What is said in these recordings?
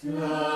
Slow.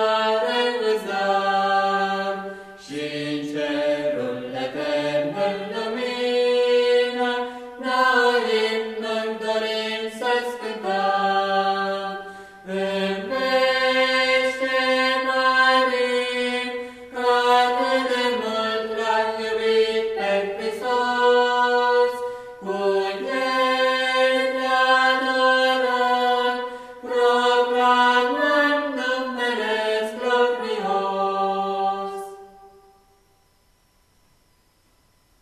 not and is